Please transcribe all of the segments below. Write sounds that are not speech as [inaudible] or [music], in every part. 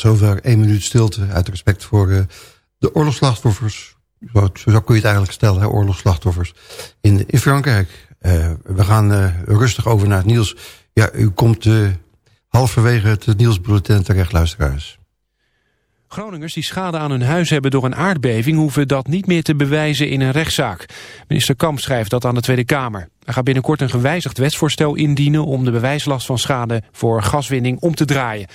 zover één minuut stilte uit respect voor uh, de oorlogsslachtoffers. Zo, zo, kun je het eigenlijk stellen, hè, oorlogsslachtoffers in, Frankrijk. Uh, we gaan uh, rustig over naar het nieuws. Ja, u komt halverwege het nieuwsbulletin terecht, luisteraars. Groningers die schade aan hun huis hebben door een aardbeving... hoeven dat niet meer te bewijzen in een rechtszaak. Minister Kamp schrijft dat aan de Tweede Kamer. Hij gaat binnenkort een gewijzigd wetsvoorstel indienen... om de bewijslast van schade voor gaswinning om te draaien.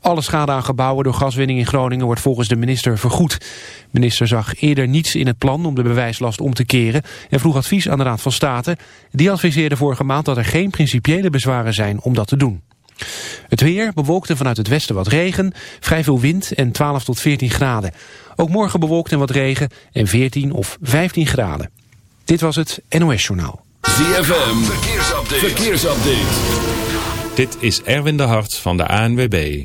Alle schade aan gebouwen door gaswinning in Groningen wordt volgens de minister vergoed. De minister zag eerder niets in het plan om de bewijslast om te keren... en vroeg advies aan de Raad van State. Die adviseerde vorige maand dat er geen principiële bezwaren zijn om dat te doen. Het weer bewolkt en vanuit het westen wat regen, vrij veel wind en 12 tot 14 graden. Ook morgen bewolkt en wat regen en 14 of 15 graden. Dit was het NOS Journaal. ZFM, verkeersupdate. verkeersupdate. Dit is Erwin de Hart van de ANWB.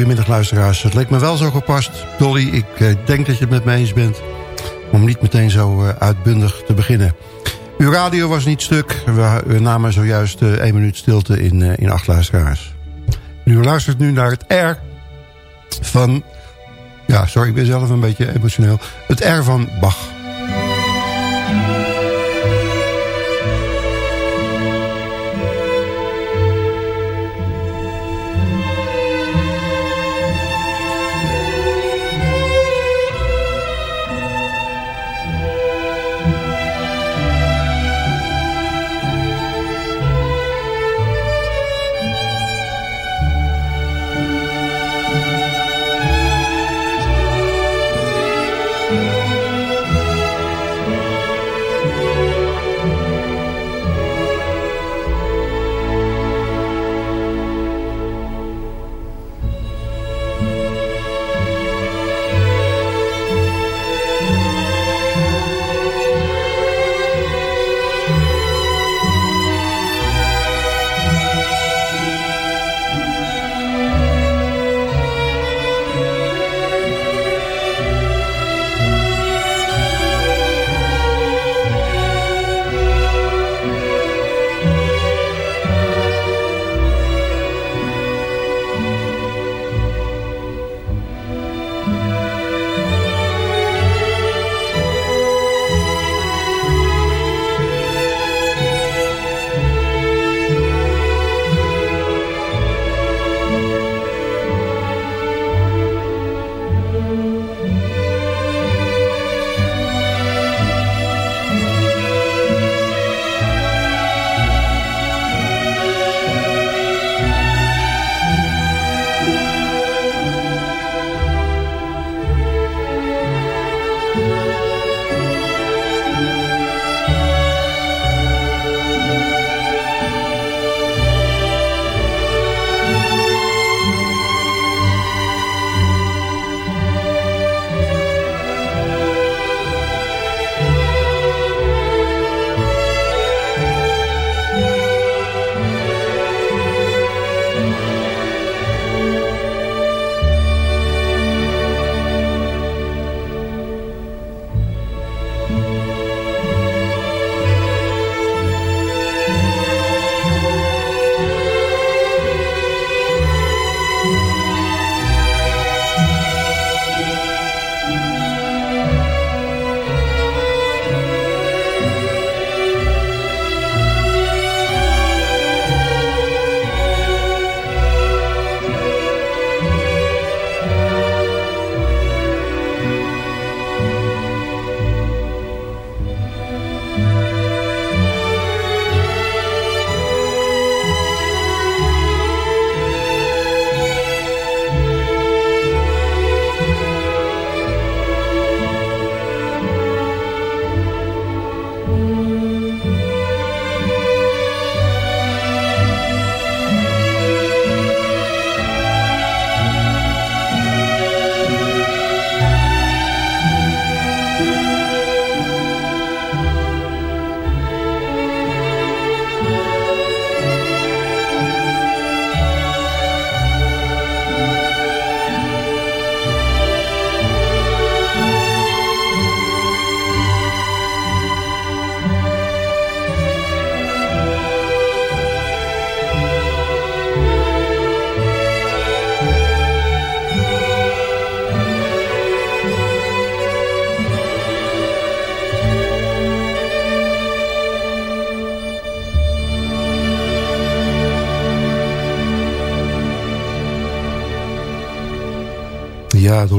Goedemiddag luisteraars. Het leek me wel zo gepast. Dolly, ik eh, denk dat je het met me eens bent. Om niet meteen zo eh, uitbundig te beginnen. Uw radio was niet stuk. We, namen zojuist eh, één minuut stilte in, in acht luisteraars. U luistert nu naar het R van... Ja, sorry, ik ben zelf een beetje emotioneel. Het R van Bach.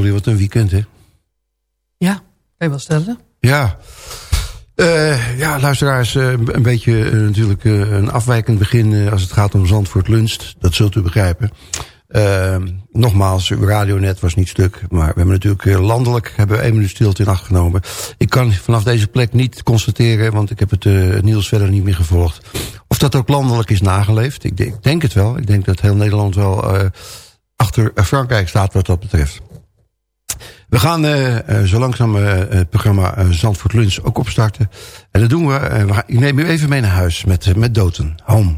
Dolly, wat een weekend, hè? Ja, kan je wel stellen. Ja. Eh, ja, luisteraars, eh, een beetje eh, natuurlijk een afwijkend begin als het gaat om Zandvoort Lunst. Dat zult u begrijpen. Nogmaals, uw radionet was niet stuk. Maar we hebben natuurlijk landelijk hebben we één minuut stilte in acht genomen. Ik kan vanaf deze plek niet constateren, want ik heb het, nieuws verder niet meer gevolgd. Of dat ook landelijk is nageleefd. Ik, denk- ik denk het wel. Ik denk dat heel Nederland wel achter Frankrijk staat wat dat betreft. We gaan eh, zo langzaam eh, het programma Zandvoort Lunch ook opstarten. En dat doen we. ik neem u even mee naar huis met, met Doten. Home.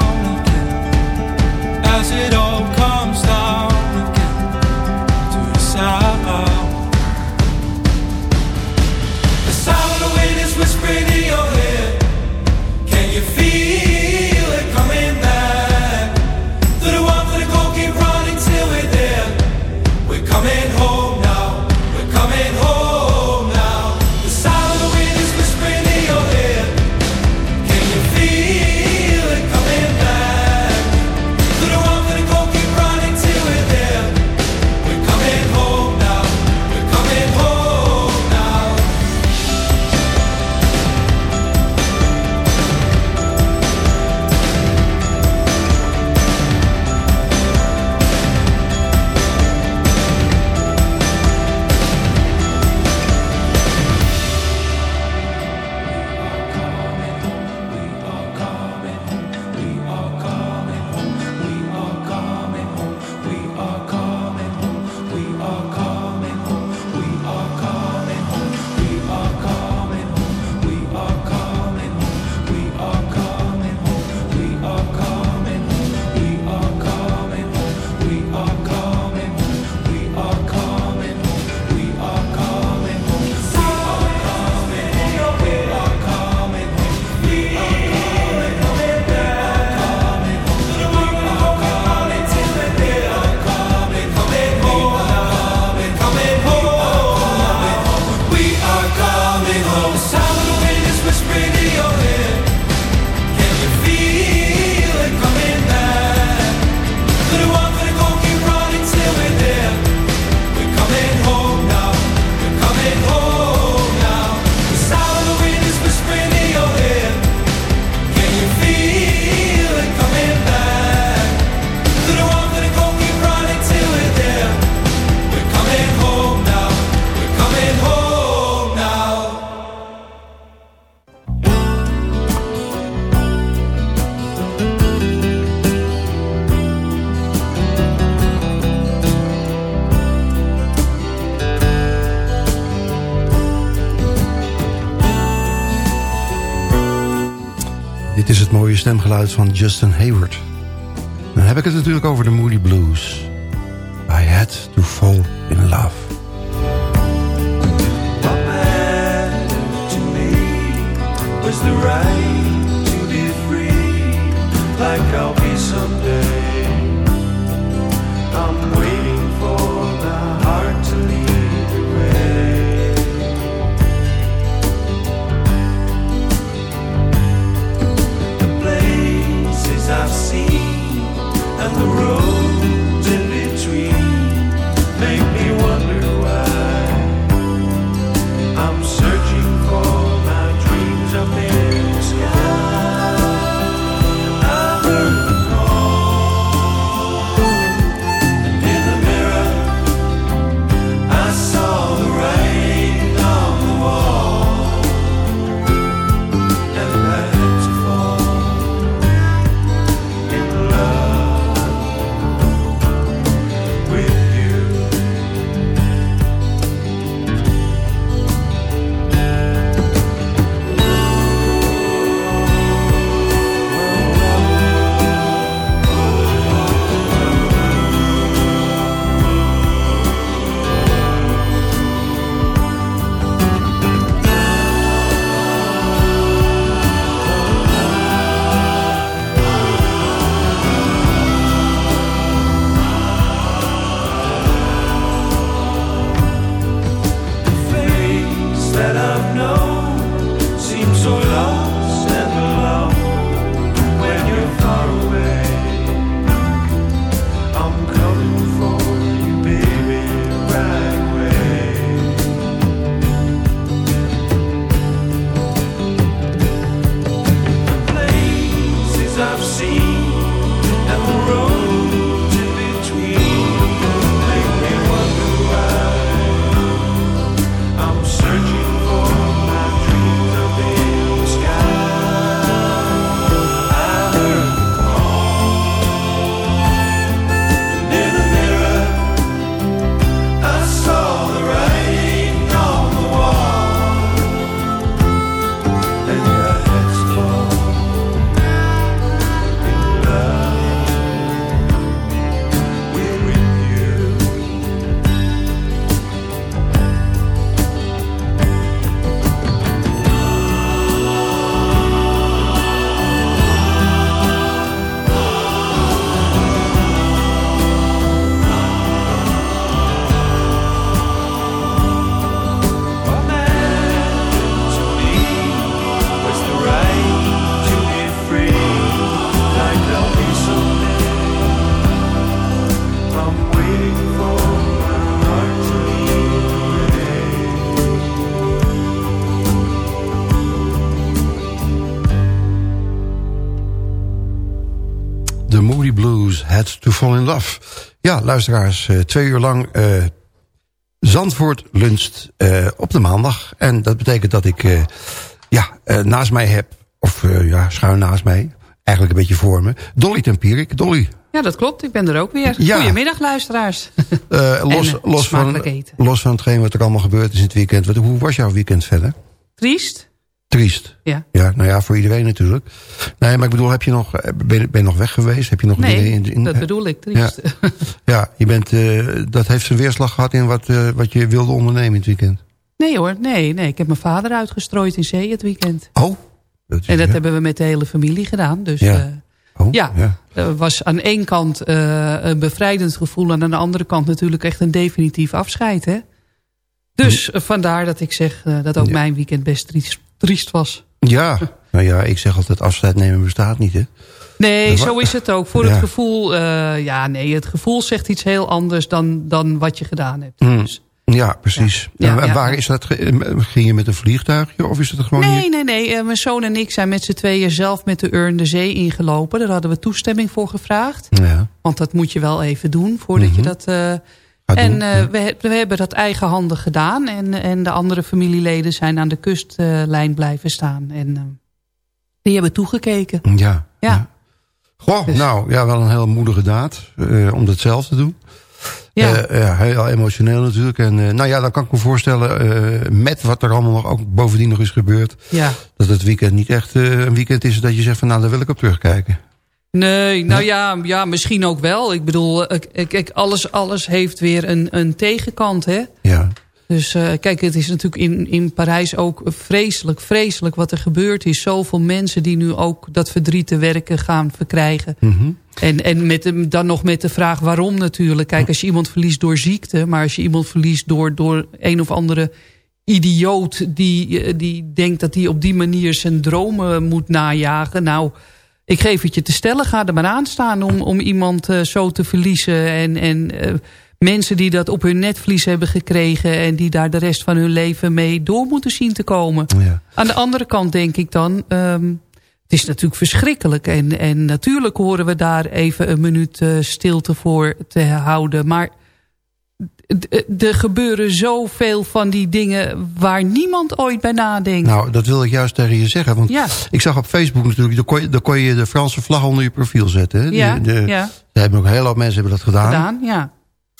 van Justin Hayward. Dan heb ik het natuurlijk over de Moody Blues. Ja, luisteraars, eh, twee uur lang eh, Zandvoort luncht eh, op de maandag. En dat betekent dat ik ja, naast mij heb, of ja, schuin naast mij, eigenlijk een beetje voor me, Dolly Tempierik. Dolly, Ja, dat klopt. Ik ben er ook weer. Ja. Goedemiddag, luisteraars. [laughs] los, En, los, van, eten. los van hetgeen wat er allemaal gebeurd is in het weekend. Wat, hoe was jouw weekend verder? Triest? Triest. Ja. Ja, nou ja, voor iedereen natuurlijk. Nee, maar ik bedoel, heb je nog, eh, ben, je- ben je nog weg geweest? Heb je nog dingen Nee, in, in dat bedoel ik. Triest. [laughs] Ja, je bent, eh, dat heeft zijn weerslag gehad in wat, eh, wat je wilde ondernemen in het weekend. Nee hoor, nee, nee. Ik heb mijn vader uitgestrooid in zee het weekend. Oh. Dat is- En dat ja. hebben we met de hele familie gedaan. Dus Ja. Oh, ja, ja. was aan één kant een bevrijdend gevoel... en aan de andere kant natuurlijk echt een definitief afscheid. Hè? Dus eh, vandaar dat ik zeg dat ook mijn weekend best triest, triest was. Ja, nou ja, ik zeg altijd afscheid nemen bestaat niet, hè? Nee, Dat zo is het ook. Voor Ja. het gevoel, eh, ja nee, het gevoel zegt iets heel anders dan, dan wat je gedaan hebt. Mm. Dus, Ja, precies. Ja. En Ja, waar is dat? ge- Ging je met een vliegtuigje of is het gewoon nee, hier? nee, nee. eh, mijn zoon en ik zijn met z'n tweeën zelf met de urn de zee ingelopen. Daar hadden we toestemming voor gevraagd. Ja, Want dat moet je wel even doen voordat je Mhm. dat... eh, gaat en eh, we, we hebben dat eigenhandig gedaan. En, en de andere familieleden zijn aan de kustlijn blijven staan. En eh, die hebben toegekeken. ja. Ja. Goh, Dus- nou, ja, wel een heel moedige daad eh, om dat zelf te doen. Ja. Ja, heel emotioneel natuurlijk. En nou ja, dan kan ik me voorstellen, met wat er allemaal nog ook bovendien nog is gebeurd... ja. dat het weekend niet echt een weekend is dat je zegt van nou, daar wil ik op terugkijken. Nee, nou ja, ja, misschien ook wel. Ik bedoel, eh, kijk, alles, alles heeft weer een, een tegenkant, hè? Ja, Dus eh, kijk, het is natuurlijk in, in Parijs ook vreselijk, vreselijk wat er gebeurd is. Zoveel mensen die nu ook dat verdriet te werken gaan verkrijgen. Mhm. En, en met, dan nog met de vraag waarom natuurlijk. Kijk, als je iemand verliest door ziekte... maar als je iemand verliest door, door een of andere idioot... Die, eh, die denkt dat hij op die manier zijn dromen moet najagen... nou, ik geef het je te stellen, ga er maar aan staan... om, om iemand eh, zo te verliezen. En, en eh, mensen die dat op hun netvlies hebben gekregen... en die daar de rest van hun leven mee door moeten zien te komen. ja. Aan de andere kant denk ik dan... ehm, het is natuurlijk verschrikkelijk. En, en natuurlijk horen we daar even een minuut eh, stilte voor te houden. Maar er gebeuren zoveel van die dingen... waar niemand ooit bij nadenkt. Nou, dat wil ik juist tegen je zeggen. Want Ja. ik zag op Facebook natuurlijk, daar kon, je, daar kon je de Franse vlag onder je profiel zetten. Hè? Ja, de, ja, daar hebben ook hele hoop mensen hebben dat gedaan. gedaan. Ja,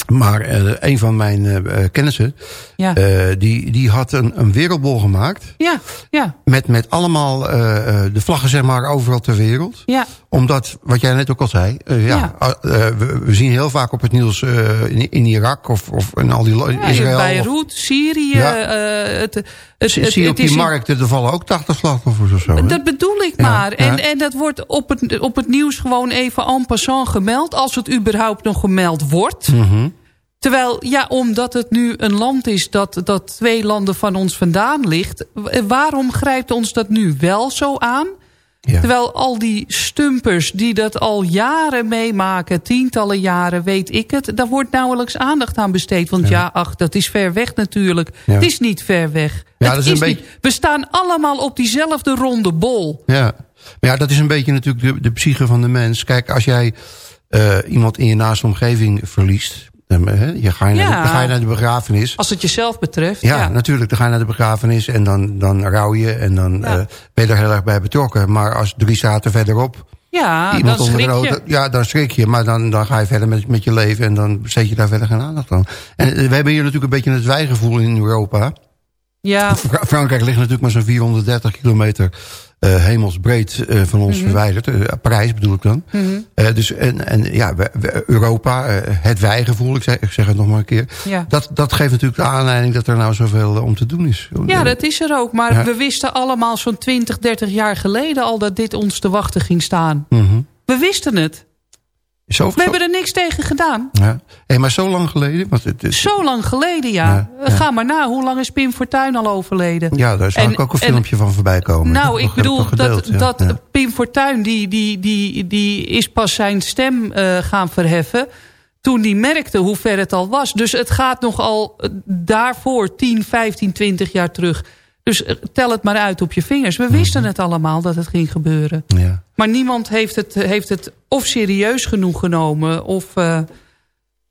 Maar eh, een van mijn eh, eh, kennissen, ja, eh, die, die had een, een wereldbol gemaakt. ja, ja, Met, met allemaal eh, eh, de vlaggen zeg maar overal ter wereld. ja. Omdat, wat jij net ook al zei, eh, ja, Ja. eh, we, we zien heel vaak op het nieuws eh, in, in Irak of, of in al die Ja, Israël. of- Beirut, Syrië. Ja. het, het, het, zie op is die een- markten, er vallen ook 80 slachtoffers of zo. hè? Dat bedoel ik maar. En, en dat wordt op het, op het nieuws gewoon even en passant gemeld. Als het überhaupt nog gemeld wordt. Mhm. Terwijl, ja, omdat het nu een land is dat, dat twee landen van ons vandaan ligt. Waarom grijpt ons dat nu wel zo aan? Ja. Terwijl al die stumpers die dat al jaren meemaken, tientallen jaren, weet ik het. Daar wordt nauwelijks aandacht aan besteed. Want ja, ach, dat is ver weg natuurlijk. Ja. Het is niet ver weg. Ja, het dat is een niet. beetje- We staan allemaal op diezelfde ronde bol. Ja, maar ja, dat is een beetje natuurlijk de, de psyche van de mens. Kijk, als jij eh, iemand in je naaste omgeving verliest... Dan, hè, je ga, je naar de, Ja. dan ga je naar de begrafenis. Als het jezelf betreft. Ja, Ja, natuurlijk. Dan ga je naar de begrafenis en dan, dan rouw je en dan Ja. eh, ben je er heel erg bij betrokken. Maar als drie zaten verderop ja iemand dan onder de schrik auto... je. Ja, dan schrik je. Maar dan, dan ga je verder met, met je leven en dan besteed je daar verder geen aandacht aan. En eh, we hebben hier natuurlijk een beetje het wijgevoel in Europa. Ja, Fra- Frankrijk ligt natuurlijk maar zo'n 430 kilometer eh, hemelsbreed eh, van ons verwijderd. Eh, Parijs bedoel ik dan. mhm, dus en, en ja, we- we- Europa, het wijgevoel, ik zeg, ik zeg het nog maar een keer. ja. Dat, dat geeft natuurlijk de aanleiding dat er nou zoveel om te doen is. ja, dat is er ook. Maar Ja. we wisten allemaal zo'n 20, 30 jaar geleden al dat dit ons te wachten ging staan. Mhm. We wisten het. Zo, We zo- hebben er niks tegen gedaan. ja. Hey, maar zo lang geleden? Want het, is- Zo lang geleden, ja. Ja, Eh, ja. Ga maar na. Hoe lang is Pim Fortuyn al overleden? ja, daar zou ik ook een en- filmpje van voorbij komen. Nou, ik bedoel gedeeld, dat, dat. Pim Fortuyn... Die, die, die, die is pas zijn stem eh, gaan verheffen... toen die merkte hoe ver het al was. Dus het gaat nogal eh, daarvoor 10, 15, 20 jaar terug. Dus eh, tel het maar uit op je vingers. We wisten het allemaal dat het ging gebeuren. Ja. Maar niemand heeft het, heeft het of serieus genoeg genomen... of... eh,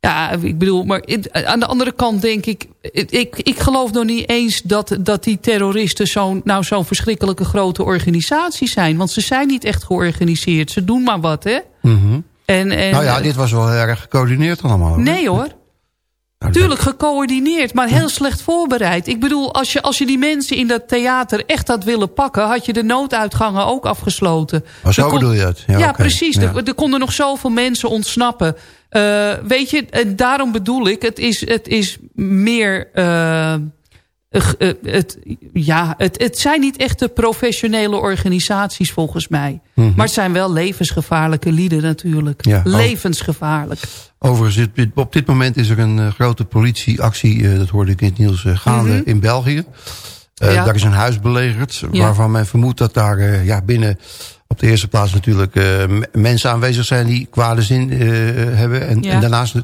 ja, ik bedoel, maar aan de andere kant denk ik... Ik, ik geloof nog niet eens dat, dat die terroristen zo'n nou zo'n verschrikkelijke grote organisatie zijn. Want ze zijn niet echt georganiseerd. Ze doen maar wat, hè? Mhm. En, en, Nou ja, dit was wel heel erg gecoördineerd allemaal. hoor. Nee hoor. Nou, Tuurlijk gecoördineerd, maar heel slecht voorbereid. Ik bedoel, als je, als je die mensen in dat theater echt had willen pakken... had je de nooduitgangen ook afgesloten. Maar zo Er kon- bedoel je het? Ja, precies. Ja. Er, er konden nog zoveel mensen ontsnappen. Eh, weet je, en daarom bedoel ik... het is, het is meer... eh, eh, eh, het, ja, het, het zijn niet echte professionele organisaties volgens mij. Mhm. Maar het zijn wel levensgevaarlijke lieden natuurlijk. Ja. Levensgevaarlijk. Overigens, op dit moment is er een eh, grote politieactie, dat hoorde ik in het nieuws, gaande Mhm. in België. Ja. Daar is een huis belegerd, Ja. waarvan men vermoedt dat daar ja, binnen op de eerste plaats natuurlijk eh, mensen aanwezig zijn die kwade zin eh, hebben. En, Ja. en daarnaast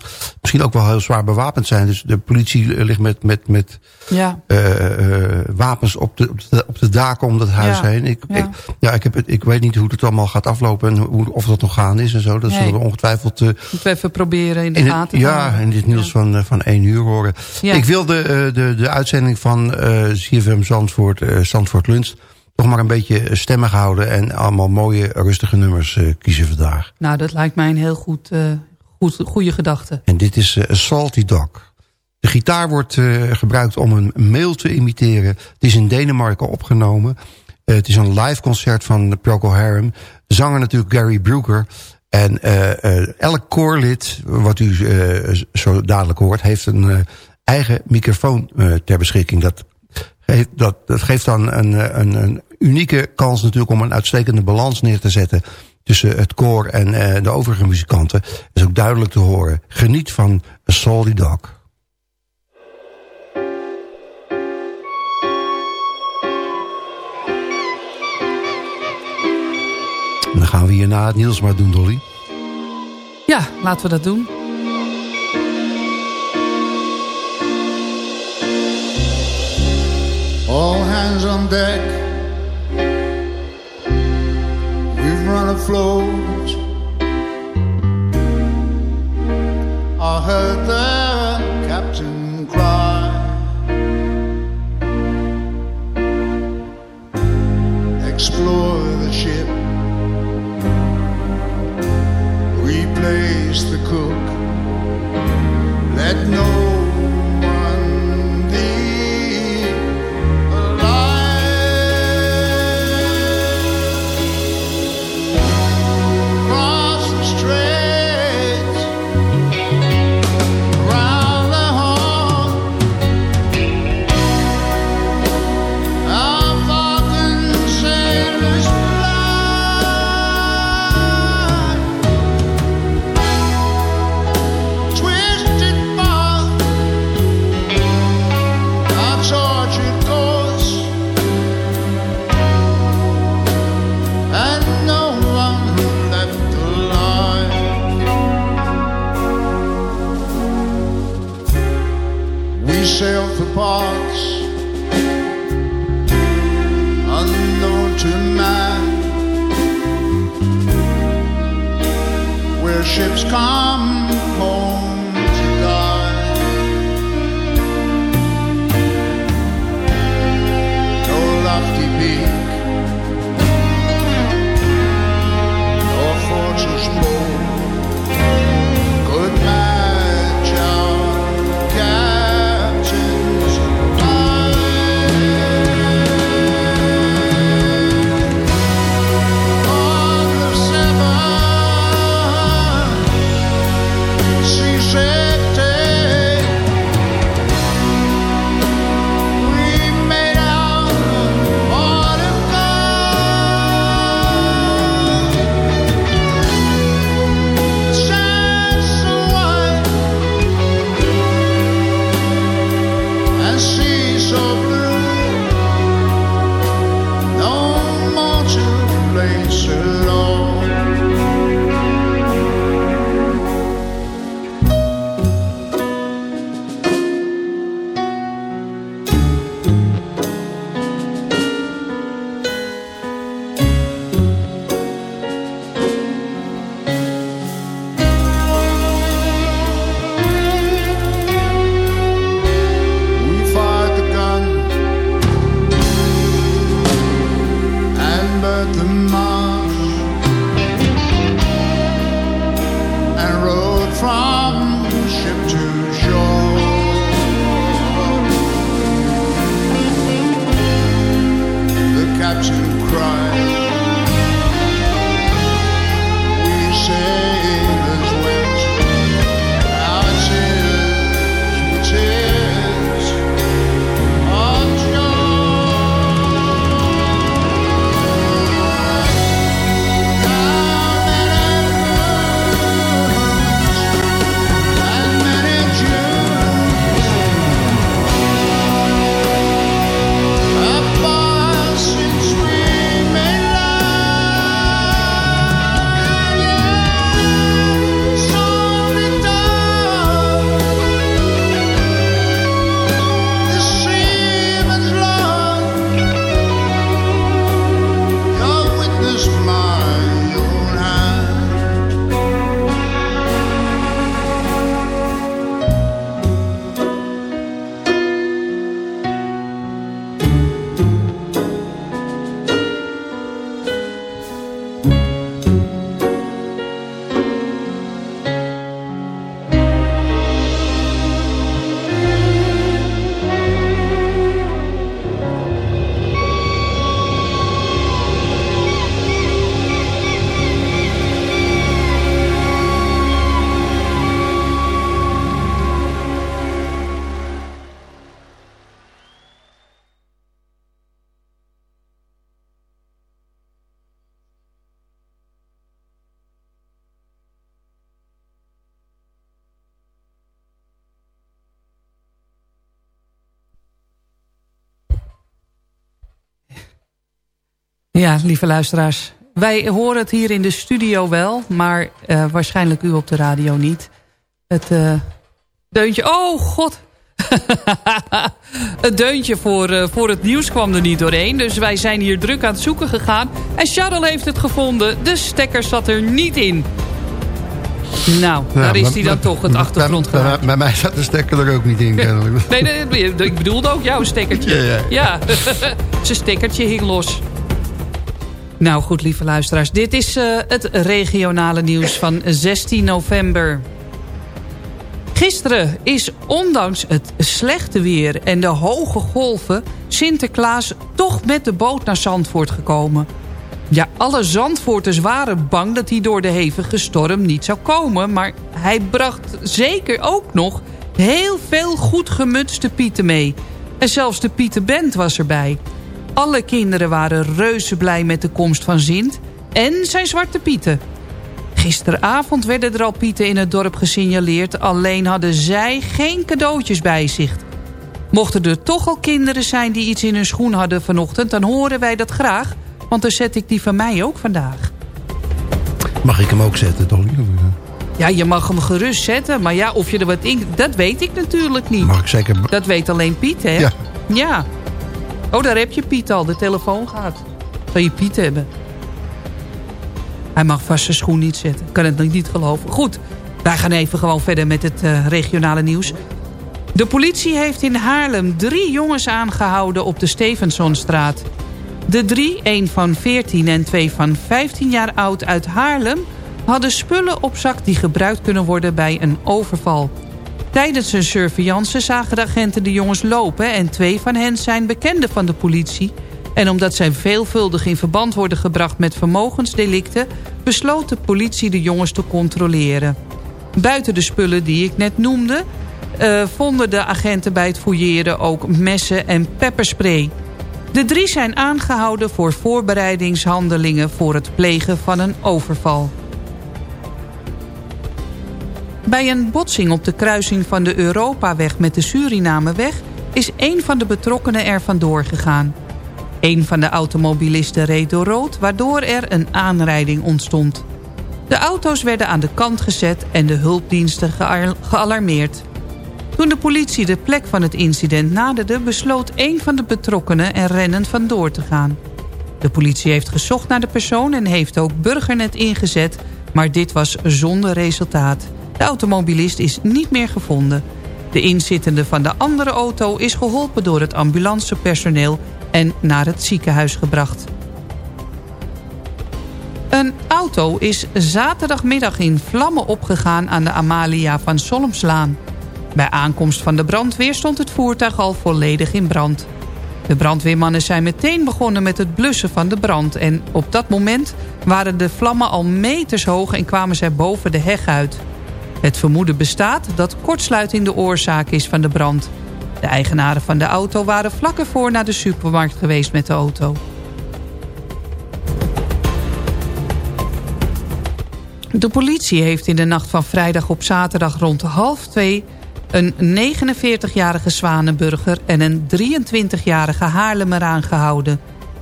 misschien ook wel heel zwaar bewapend zijn. Dus de politie ligt met, met, met Ja. eh, eh, wapens op de, op, de, op de daken om dat huis Ja. heen. Ik, Ja. ik, ja, ik, heb het, ik weet niet hoe het allemaal gaat aflopen en hoe, of dat nog gaande is en zo. Dat Nee. zullen we ongetwijfeld eh, Moeten we even proberen in de in het, gaten te ja, houden. in dit nieuws van, eh, van 1 uur horen. Ja. Ik wilde eh, de, de uitzending van eh CFM Zandvoort, eh, Zandvoort Lunch... toch maar een beetje stemmig houden... en allemaal mooie, rustige nummers eh, kiezen vandaag. Nou, dat lijkt mij een heel goed, eh, goed goed, goede gedachte. En dit is eh, Salty Dog. De gitaar wordt gebruikt om een mail te imiteren. Het is in Denemarken opgenomen. Het is een live concert van Procol Harum. Zanger natuurlijk Gary Brooker. En elk koorlid, wat u zo dadelijk hoort... heeft een eigen microfoon ter beschikking. Dat geeft, dat, dat geeft dan een, een, een unieke kans natuurlijk... om een uitstekende balans neer te zetten... tussen het koor en eh, de overige muzikanten. Dat is ook duidelijk te horen. Geniet van A Salty Dog. En dan gaan we hierna het Niels maar doen, Dolly. Ja, laten we dat doen. All hands on deck. runner flows. I heard the captain Ja, lieve luisteraars. Wij horen het hier in de studio wel, maar eh, waarschijnlijk u op de radio niet. Het eh, deuntje... Oh, god! [laughs] het deuntje voor, eh, voor het nieuws kwam er niet doorheen. Dus wij zijn hier druk aan het zoeken gegaan. En Charles heeft het gevonden. De stekker zat er niet in. Nou, daar is hij dan toch, het bij- achtergrondgeluid. Bij, bij mij zat de stekker er ook niet in, [laughs] kennelijk. Nee, nee, nee, ik bedoelde ook jouw stekkertje. Ja, ja. [laughs] zijn stekkertje hing los. Nou goed, lieve luisteraars. Dit is eh, het regionale nieuws van 16 november. Gisteren is ondanks het slechte weer en de hoge golven... Sinterklaas toch met de boot naar Zandvoort gekomen. Ja, alle Zandvoorters waren bang dat hij door de hevige storm niet zou komen... maar hij bracht zeker ook nog heel veel goed gemutste pieten mee. En zelfs de Pietenband was erbij. Alle kinderen waren reuze blij met de komst van Sint en zijn zwarte pieten. Gisteravond werden er al pieten in het dorp gesignaleerd... alleen hadden zij geen cadeautjes bij zich. Mochten er toch al kinderen zijn die iets in hun schoen hadden vanochtend... dan horen wij dat graag, want dan zet ik die van mij ook vandaag. Mag ik hem ook zetten, Dolly? Ja, je mag hem gerust zetten, maar ja, of je er wat in... dat weet ik natuurlijk niet. Mag ik zeker... Dat weet alleen Piet, hè? Ja. Ja. Oh, daar heb je Piet al. De telefoon gaat. Zal je Piet hebben? Hij mag vast zijn schoen niet zetten. Kan het niet geloven. Goed, wij gaan even gewoon verder met het eh, regionale nieuws. De politie heeft in Haarlem drie jongens aangehouden op de Stevensonstraat. De drie, één van 14 en twee van 15 jaar oud uit Haarlem... hadden spullen op zak die gebruikt kunnen worden bij een overval. Tijdens hun surveillance zagen de agenten de jongens lopen... en twee van hen zijn bekenden van de politie. En omdat zij veelvuldig in verband worden gebracht met vermogensdelicten... besloot de politie de jongens te controleren. Buiten de spullen die ik net noemde... eh, vonden de agenten bij het fouilleren ook messen en pepperspray. De drie zijn aangehouden voor voorbereidingshandelingen... voor het plegen van een overval. Bij een botsing op de kruising van de Europaweg met de Surinameweg... is een van de betrokkenen er vandoor gegaan. Een van de automobilisten reed door rood... waardoor er een aanrijding ontstond. De auto's werden aan de kant gezet en de hulpdiensten gealarmeerd. Toen de politie de plek van het incident naderde... besloot een van de betrokkenen er rennend vandoor te gaan. De politie heeft gezocht naar de persoon en heeft ook Burgernet ingezet... maar dit was zonder resultaat. De automobilist is niet meer gevonden. De inzittende van de andere auto is geholpen door het ambulancepersoneel... en naar het ziekenhuis gebracht. Een auto is zaterdagmiddag in vlammen opgegaan aan de Amalia van Solmslaan. Bij aankomst van de brandweer stond het voertuig al volledig in brand. De brandweermannen zijn meteen begonnen met het blussen van de brand... en op dat moment waren de vlammen al meters hoog en kwamen zij boven de heg uit. Het vermoeden bestaat dat kortsluiting de oorzaak is van de brand. De eigenaren van de auto waren vlak ervoor naar de supermarkt geweest met de auto. De politie heeft in de nacht van vrijdag op zaterdag rond half twee... een 49-jarige Zwanenburger en een 23-jarige Haarlemmer aangehouden.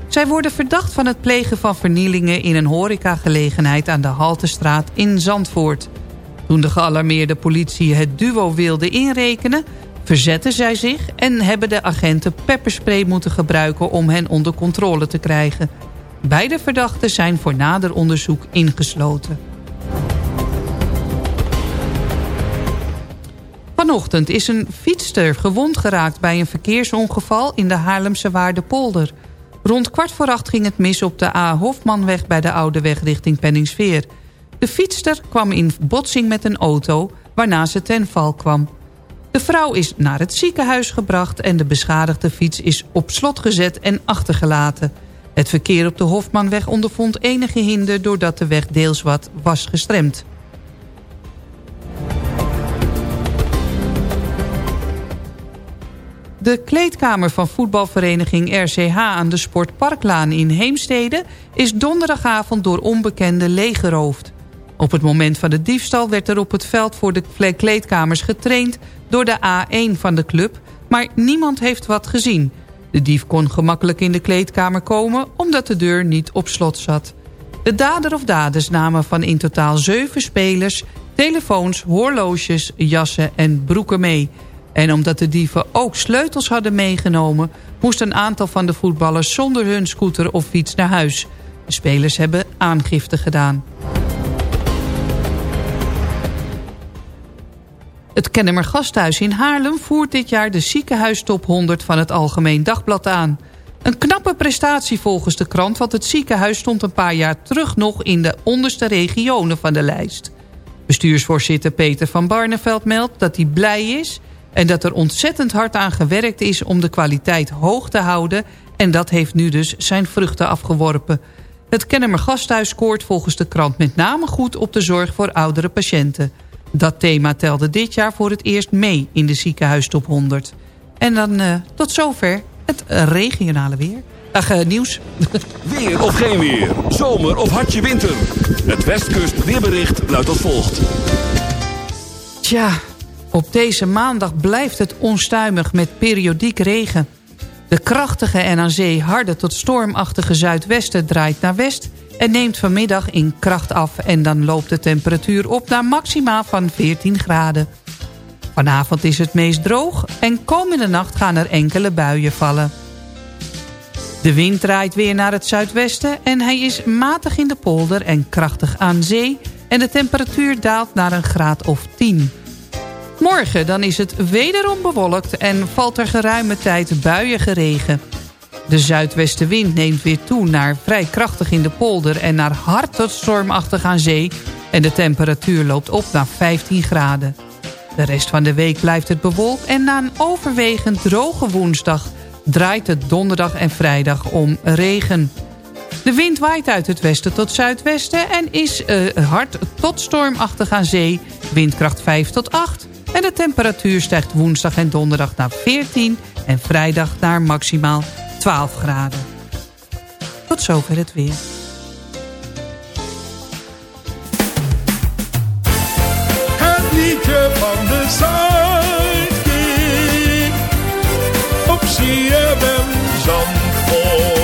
Zij worden verdacht van het plegen van vernielingen... in een horecagelegenheid aan de Haltestraat in Zandvoort. Toen de gealarmeerde politie het duo wilde inrekenen... verzetten zij zich en hebben de agenten pepperspray moeten gebruiken... om hen onder controle te krijgen. Beide verdachten zijn voor nader onderzoek ingesloten. Vanochtend is een fietster gewond geraakt bij een verkeersongeval in de Haarlemse Waardepolder. Rond kwart voor acht ging het mis op de A. Hofmanweg bij de Oude Weg richting Penningsveer. De fietster kwam in botsing met een auto waarna ze ten val kwam. De vrouw is naar het ziekenhuis gebracht en de beschadigde fiets is op slot gezet en achtergelaten. Het verkeer op de Hofmanweg ondervond enige hinder doordat de weg deels wat was gestremd. De kleedkamer van voetbalvereniging RCH aan de Sportparklaan in Heemstede... is donderdagavond door onbekenden leeggeroofd. Op het moment van de diefstal werd er op het veld voor de kleedkamers getraind... door de A1 van de club, maar niemand heeft wat gezien. De dief kon gemakkelijk in de kleedkamer komen omdat de deur niet op slot zat. De dader of daders namen van in totaal zeven spelers... telefoons, horloges, jassen en broeken mee. En omdat de dieven ook sleutels hadden meegenomen... moest een aantal van de voetballers zonder hun scooter of fiets naar huis. De spelers hebben aangifte gedaan. Het Kennemer Gasthuis in Haarlem voert dit jaar de ziekenhuistop 100 van het Algemeen Dagblad aan. Een knappe prestatie volgens de krant, want het ziekenhuis stond een paar jaar terug nog in de onderste regionen van de lijst. Bestuursvoorzitter Peter van Barneveld meldt dat hij blij is en dat er ontzettend hard aan gewerkt is om de kwaliteit hoog te houden en dat heeft nu dus zijn vruchten afgeworpen. Het Kennemer Gasthuis scoort volgens de krant met name goed op de zorg voor oudere patiënten. Dat thema telde dit jaar voor het eerst mee in de ziekenhuistop 100. En dan uh, tot zover het uh, regionale weer. Ach, uh, nieuws. [laughs] Weer of geen weer. Zomer of hartje winter. Het Westkust weerbericht luidt als volgt. Tja, op deze maandag blijft het onstuimig met periodiek regen. De krachtige en aan zee harde tot stormachtige zuidwesten draait naar west en neemt vanmiddag in kracht af en dan loopt de temperatuur op naar maxima van 14 graden. Vanavond is het meest droog en komende nacht gaan er enkele buien vallen. De wind draait weer naar het zuidwesten en hij is matig in de polder en krachtig aan zee... en de temperatuur daalt naar een graad of 10. Morgen dan is het wederom bewolkt en valt er geruime tijd buien geregen. De zuidwestenwind neemt weer toe naar vrij krachtig in de polder... en naar hard tot stormachtig aan zee. En de temperatuur loopt op naar 15 graden. De rest van de week blijft het bewolkt... en na een overwegend droge woensdag... draait het donderdag en vrijdag om regen. De wind waait uit het westen tot zuidwesten... en is uh, hard tot stormachtig aan zee, windkracht 5 tot 8... en de temperatuur stijgt woensdag en donderdag naar 14... en vrijdag naar maximaal 12 graden. Tot zover het weer. Het liedje van de Zuidkiek. Op CFM Zandvoort.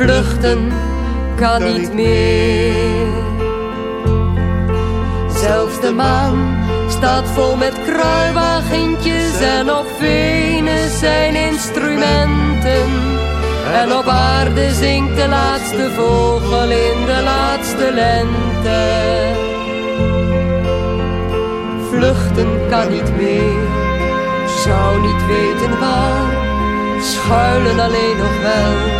Vluchten kan niet meer. Zelfs de maan staat vol met kruiwagentjes en op Venus zijn instrumenten. En op aarde zingt de laatste vogel in de laatste lente. Vluchten kan niet meer, zou niet weten waar, schuilen alleen nog wel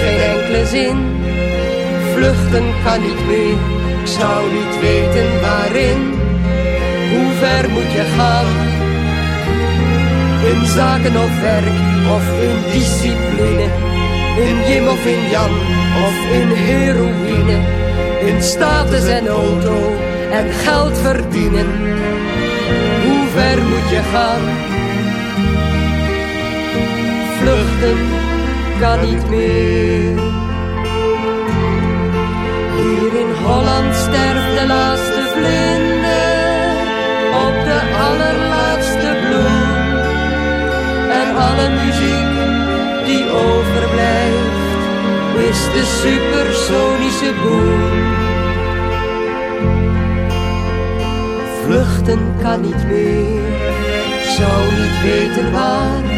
geen enkele zin. Vluchten kan niet meer, ik zou niet weten waarin. Hoe ver moet je gaan? In zaken of werk of in discipline. In Jim of in Jan of in heroïne. In status en auto en geld verdienen. Hoe ver moet je gaan? Vluchten kan niet meer. Hier in Holland sterft de laatste vlinder op de allerlaatste bloem. En alle muziek die overblijft is de supersonische boom. Vluchten kan niet meer, zou niet weten waar.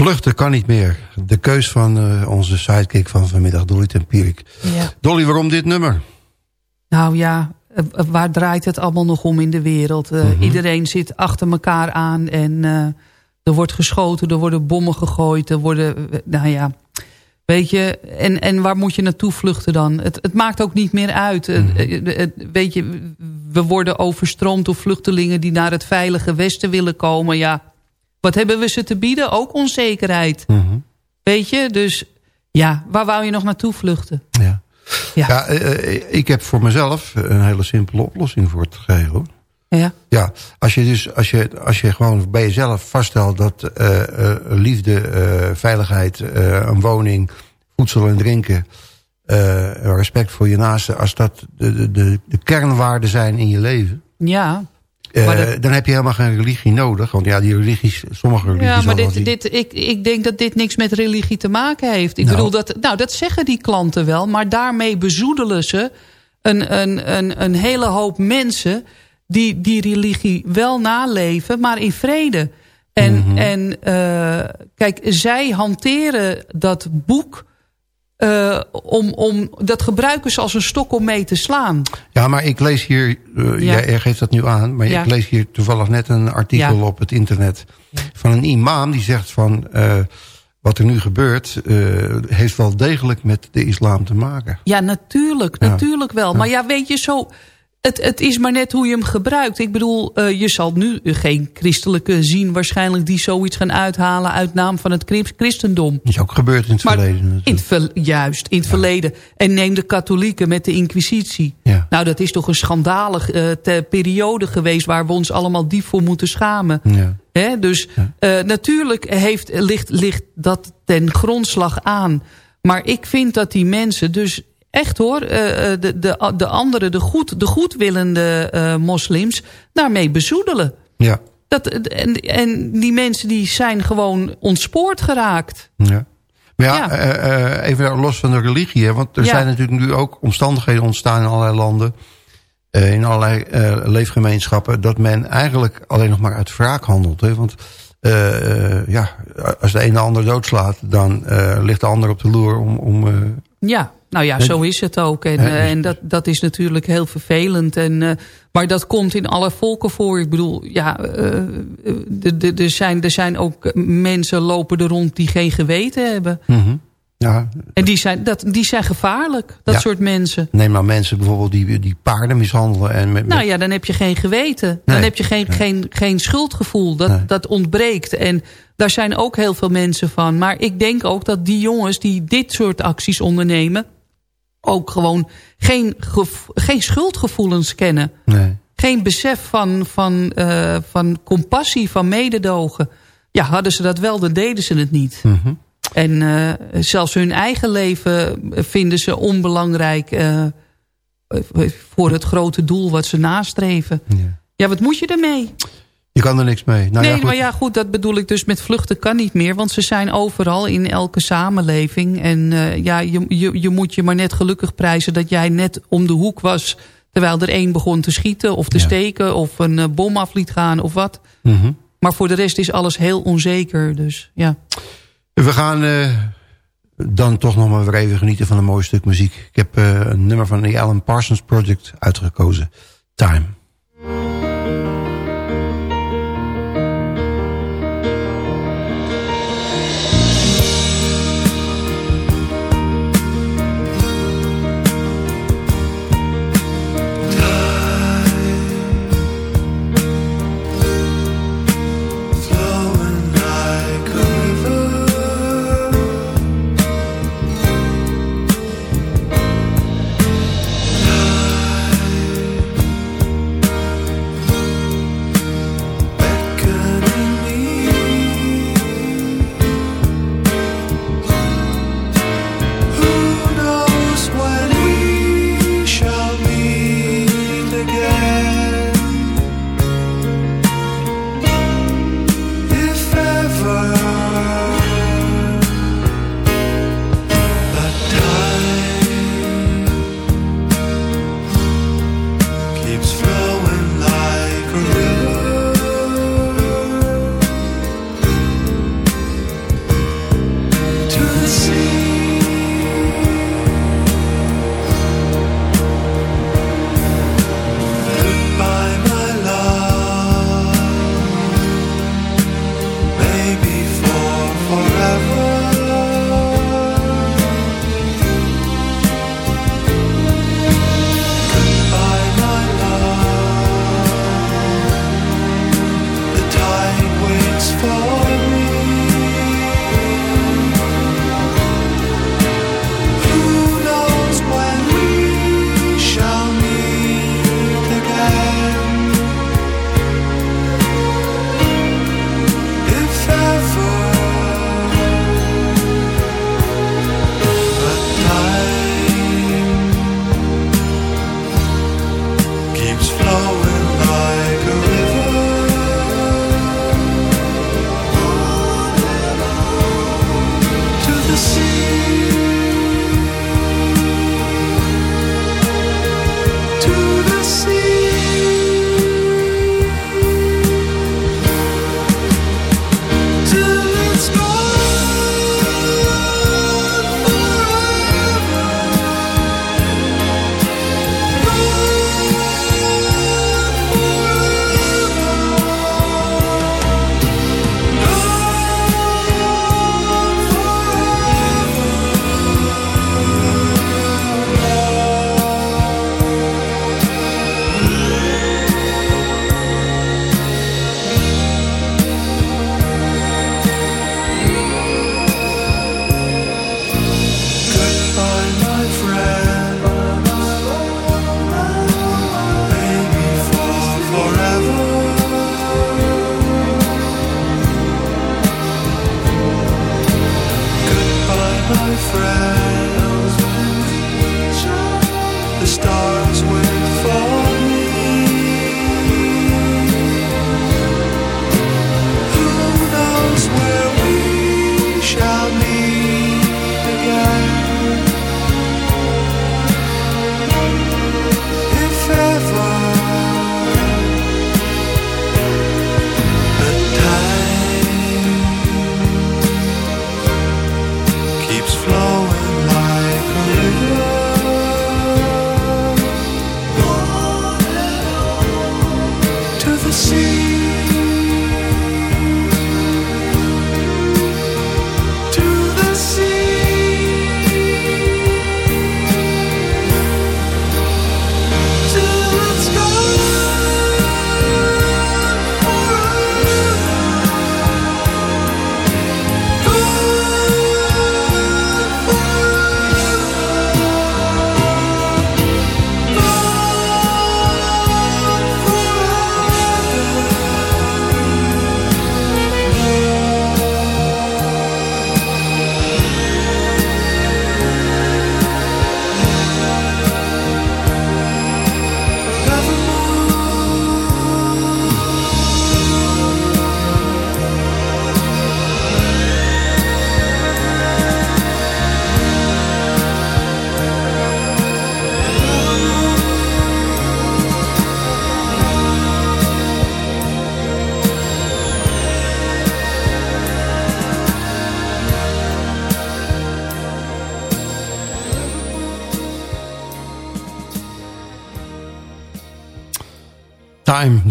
Vluchten kan niet meer. De keus van eh, onze sidekick van vanmiddag, Dolly Tempierik. Ja. Dolly, waarom dit nummer? Nou ja, eh, eh, waar draait het allemaal nog om in de wereld? Mhm. Iedereen zit achter elkaar aan en er wordt geschoten, er worden bommen gegooid, er worden, nou ja, weet je, en, en waar moet je naartoe vluchten dan? Het, het maakt ook niet meer uit. Eh, weet je, we worden overstroomd door vluchtelingen die naar het veilige Westen willen komen. Ja, wat hebben we ze te bieden? Ook onzekerheid. Mhm. Weet je, dus ja, waar wou je nog naartoe vluchten? Ja. Ja. Ja, eh, eh, ik heb voor mezelf een hele simpele oplossing voor het geheel. hoor. Ja, Ja, als je dus als je, als je gewoon bij jezelf vaststelt dat eh, liefde, veiligheid, een woning, voedsel en drinken, respect voor je naaste, als dat de, de, de, de kernwaarden zijn in je leven, ja. Dat- dan heb je helemaal geen religie nodig. Want ja, die religies, sommige religies... Ja, maar dit, die- dit, ik, ik denk dat dit niks met religie te maken heeft. Ik Nou. bedoel, dat, nou, dat zeggen die klanten wel. Maar daarmee bezoedelen ze een, een, een, een hele hoop mensen... die die religie wel naleven, maar in vrede. En, Mhm. en eh, kijk, zij hanteren dat boek... eh, om, om, dat gebruiken ze als een stok om mee te slaan. Ja, maar ik lees hier, eh, Ja. jij, geeft dat nu aan, maar Ja. ik lees hier toevallig net een artikel Ja. op het internet van een imam die zegt van eh, wat er nu gebeurt eh, heeft wel degelijk met de islam te maken. Ja, natuurlijk. Natuurlijk wel. Maar ja, weet je, zo... Het, het is maar net hoe je hem gebruikt. Ik bedoel, eh, je zal nu geen christelijke zien... waarschijnlijk die zoiets gaan uithalen... uit naam van het Chris- christendom. Dat is ook gebeurd in het Maar verleden. In het juist, in het verleden. En neem de katholieken met de inquisitie. Ja. Nou, dat is toch een schandalig eh, periode geweest... waar we ons allemaal diep voor moeten schamen. Ja. Hè, dus eh, natuurlijk heeft, ligt, ligt dat ten grondslag aan. Maar ik vind dat die mensen dus echt hoor... eh, eh, de, de, de andere, de, goed, de goedwillende eh, moslims... daarmee bezoedelen. Ja. Dat, en, en die mensen die zijn gewoon ontspoord geraakt. ja. Maar ja, Ja. even los van de religie. Hè, want er Ja. zijn natuurlijk nu ook omstandigheden ontstaan in allerlei landen. in allerlei leefgemeenschappen. Dat men eigenlijk alleen nog maar uit wraak handelt. Hè, want ja, als de ene de ander doodslaat. Dan ligt de ander op de loer om... om Ja, nou ja, Nee, zo is het ook. En, eh, en dat, dat is natuurlijk heel vervelend. En, eh, maar dat komt in alle volken voor. Ik bedoel, ja, eh, er zijn, er zijn ook mensen lopen er rond die geen geweten hebben. mhm. Ja, En die zijn, dat, die zijn gevaarlijk, dat Ja. soort mensen. neem maar mensen bijvoorbeeld die, die paarden mishandelen. En met, Nou ja, dan heb je geen geweten. Dan Nee. heb je geen, geen, geen schuldgevoel. Dat, Nee. dat ontbreekt. En daar zijn ook heel veel mensen van. Maar ik denk ook dat die jongens die dit soort acties ondernemen... ook gewoon geen, geen schuldgevoelens kennen. nee. Geen besef van, van, eh, van compassie, van mededogen. Ja, hadden ze dat wel, dan deden ze het niet. Mhm. En eh, zelfs hun eigen leven vinden ze onbelangrijk... eh, voor het grote doel wat ze nastreven. Ja. Ja, wat moet je ermee? Je kan er niks mee. Nou, nee, ja, maar ja, goed, dat bedoel ik dus met vluchten kan niet meer. Want ze zijn overal in elke samenleving. En eh, ja, je, je, je moet je maar net gelukkig prijzen dat jij net om de hoek was... terwijl er één begon te schieten of te Ja. steken... of een eh, bom af liet gaan of wat. Mhm. Maar voor de rest is alles heel onzeker, dus ja. We gaan eh, dan toch nog maar weer even genieten van een mooi stuk muziek. Ik heb een nummer van de Alan Parsons Project uitgekozen. Time.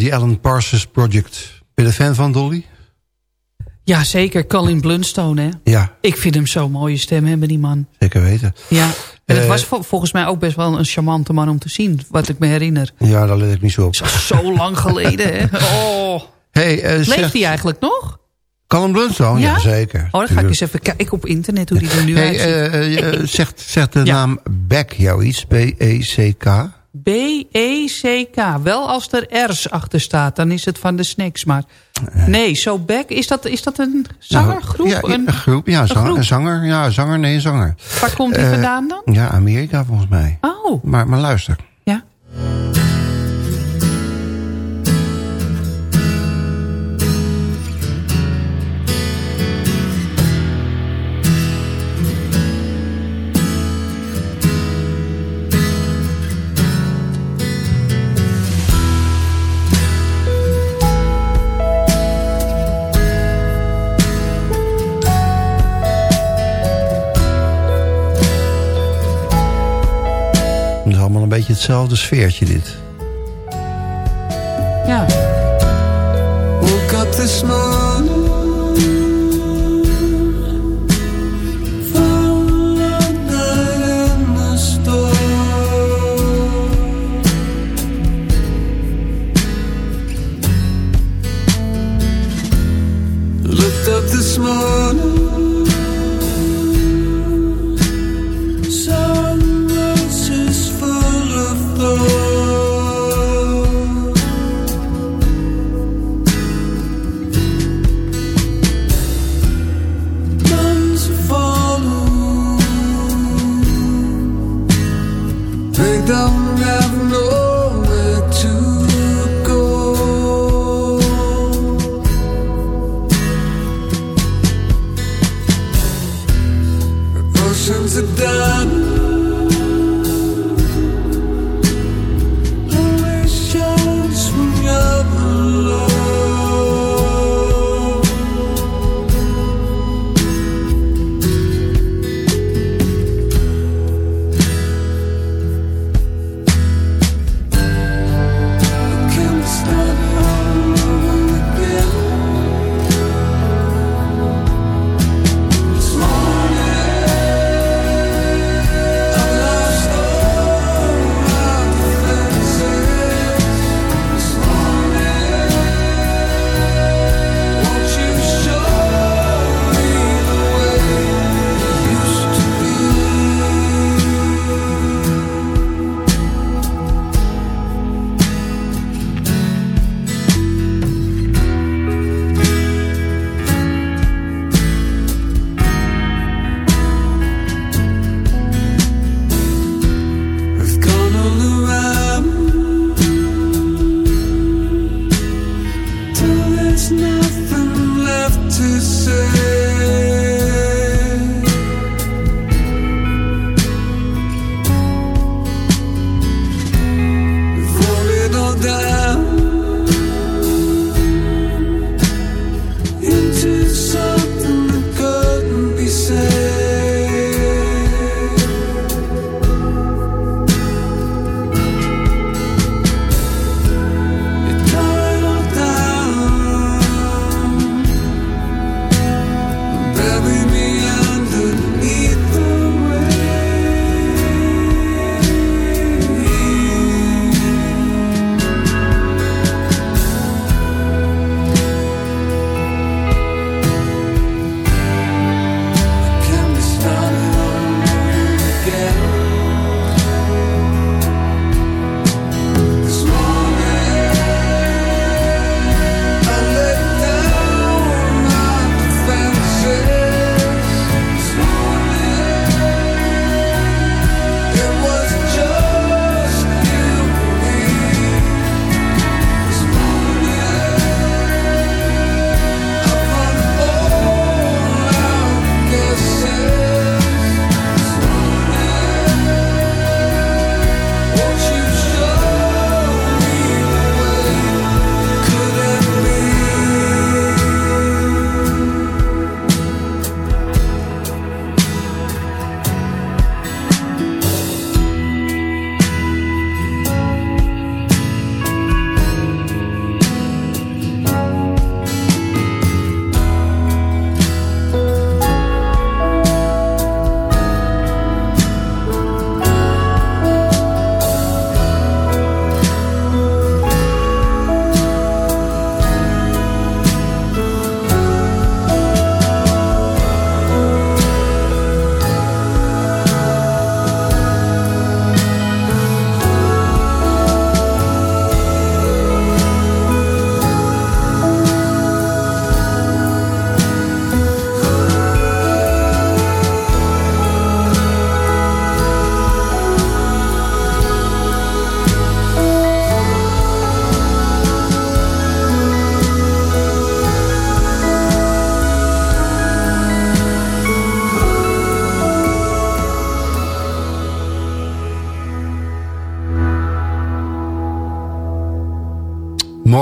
The Alan Parsons Project. Ben je er fan van, Dolly? Ja, zeker. Colin Blunstone, hè? Ja, Ik vind hem zo'n mooie stem hebben, die man. zeker weten. Ja. En het Eh, was vol- volgens mij ook best wel een charmante man om te zien. Wat ik me herinner. Ja, daar let ik niet zo op. Zo lang geleden, hè? [laughs] Oh. Hey, eh, Leeft zegt- hij eigenlijk nog? Callum Blunstone? Ja, Ja? zeker. Oh, dan ga ik eens even kijken op internet hoe die er nu Hey, uitziet. eh, zegt, zegt de Ja. naam Beck jou iets? B-E-C-K? B-E-C-K. Wel als er R's achter staat, dan is het van de snacks. Maar nee, zo back. Is dat, is dat een zangergroep? Nou, ja, een, groep. Ja, zanger, groep. een zanger. Ja, zanger. Nee, zanger. waar komt die Eh, vandaan dan? Ja, Amerika volgens mij. Oh, Maar, maar luister. Beetje hetzelfde sfeertje dit. ja. Woke up this morning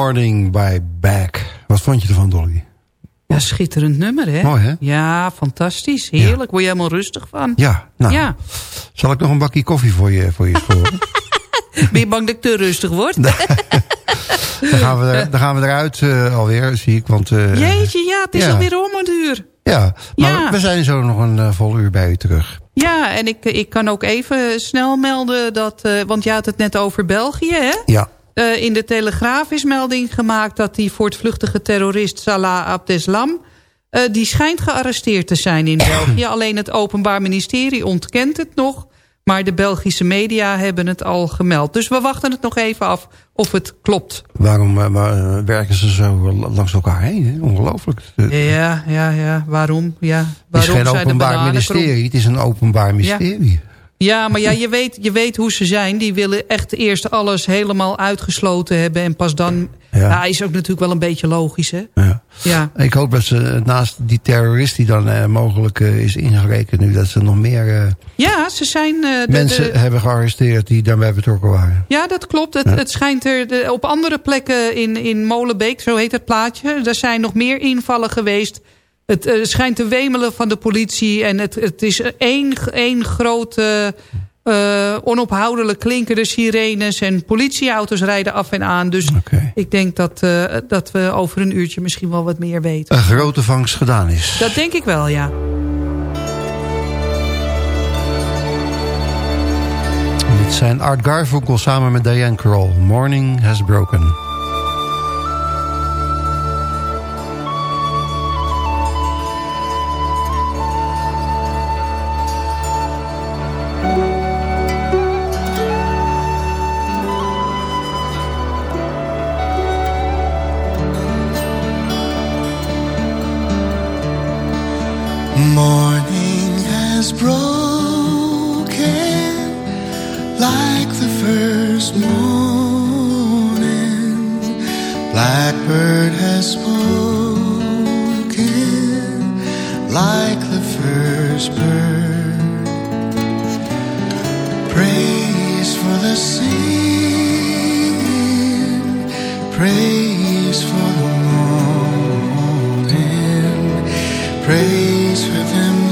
Morning by Back. Wat vond je ervan, Dolly? Ja, schitterend nummer, hè? Mooi, hè? Ja, fantastisch. Heerlijk. Word je helemaal rustig van. Ja, nou. Ja. Zal ik nog een bakje koffie voor je, voor je scoren? [laughs] Ben je bang dat ik te rustig word? [laughs] dan, gaan we er, dan gaan we eruit eh, alweer, zie ik. Want, eh, Jeetje, ja, het is ja. alweer om een uur. Ja, maar Ja. we zijn zo nog een eh, vol uur bij u terug. Ja, en ik, ik kan ook even snel melden dat... want je had het net over België, hè? Ja, Eh, in de Telegraaf is melding gemaakt dat die voortvluchtige terrorist Salah Abdeslam... eh, die schijnt gearresteerd te zijn in [coughs] België. Alleen het Openbaar Ministerie ontkent het nog. Maar de Belgische media hebben het al gemeld. Dus we wachten het nog even af of het klopt. waarom eh, werken ze zo langs elkaar heen? Hè? Ongelooflijk. Ja, ja, ja. Waarom? Ja, het is waarom geen openbaar ministerie, het is een openbaar mysterie. Ja, maar ja, je, weet, je weet hoe ze zijn. Die willen echt eerst alles helemaal uitgesloten hebben. En pas dan... Ja. Ja, is ook natuurlijk wel een beetje logisch, hè? Ja. Ja. Ik hoop dat ze naast die terrorist die dan eh, mogelijk eh, is ingerekend nu... dat ze nog meer eh, Ja, ze zijn... de, mensen de- hebben gearresteerd die daarbij betrokken waren. ja, dat klopt. Het, Ja. het schijnt er op andere plekken in, in Molenbeek, zo heet het plaatje... er zijn nog meer invallen geweest. Het eh, schijnt te wemelen van de politie. En het, het is één, één grote... eh, onophoudelijk klinkende sirenes en politieauto's rijden af en aan. Dus ik denk dat, eh, dat we over een uurtje misschien wel wat meer weten. Een grote vangst gedaan is. Dat denk ik wel, ja. Dit zijn Art Garfunkel samen met Diane Kroll. Morning has broken. Praise for them